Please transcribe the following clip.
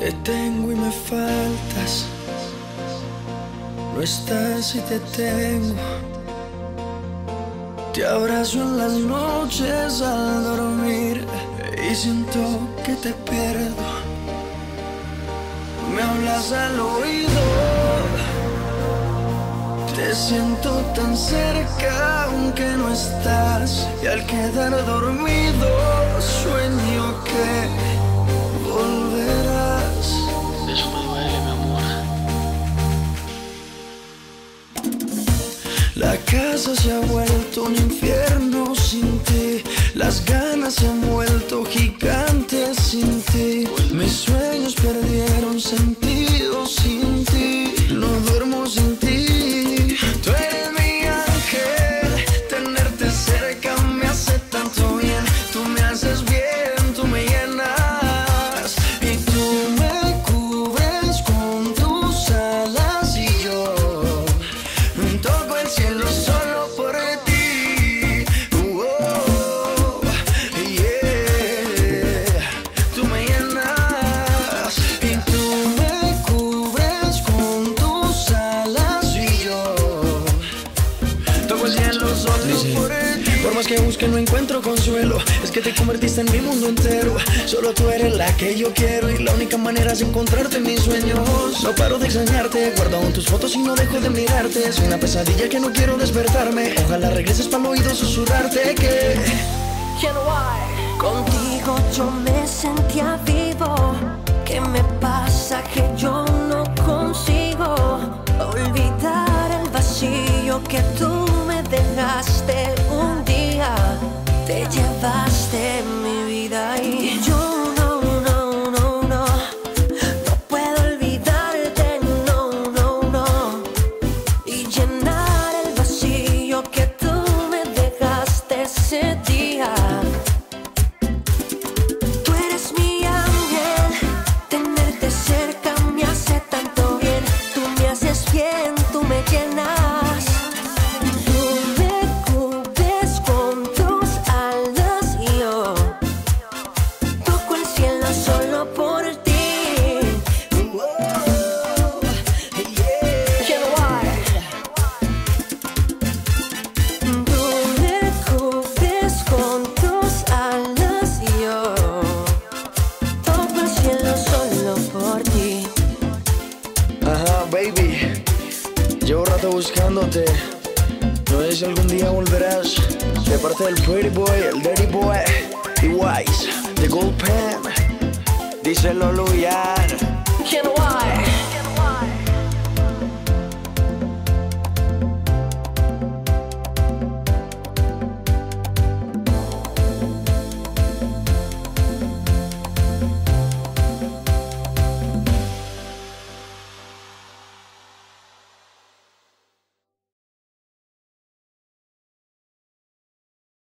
Te tengo y me faltas. No estás y te tengo. Te abrazo en las noches al dormir y siento que te pierdo. Me hablas al oído. Te siento tan cerca aunque no estás y al quedar dormido La casa se ha vuelto un infierno sin ti. Las ganas se han vuelto gigantes sin ti. Mis sueños perdieron sentido solo por más que busque no encuentro consuelo. Es que te convertiste en mi mundo entero. Solo tú eres la que yo quiero Y la única manera es encontrarte en mis sueños. No paro de extrañarte Guardo aún tus fotos y no dejo de mirarte. Es una pesadilla que no quiero despertarme. Ojalá regreses para el oído susurrarte que Contigo yo me sentía vivo. Te llevaste mi vida y yo no, no, no, no. No puedo olvidarte, no, no, no. Y llenar el vacío que tú me dejaste ese día. Buscándote. No sé si algún día volverás. De parte del Pretty Boy, el Dirty Boy y Wise, The Gold Pen. Díselo, Luyan. Ken White.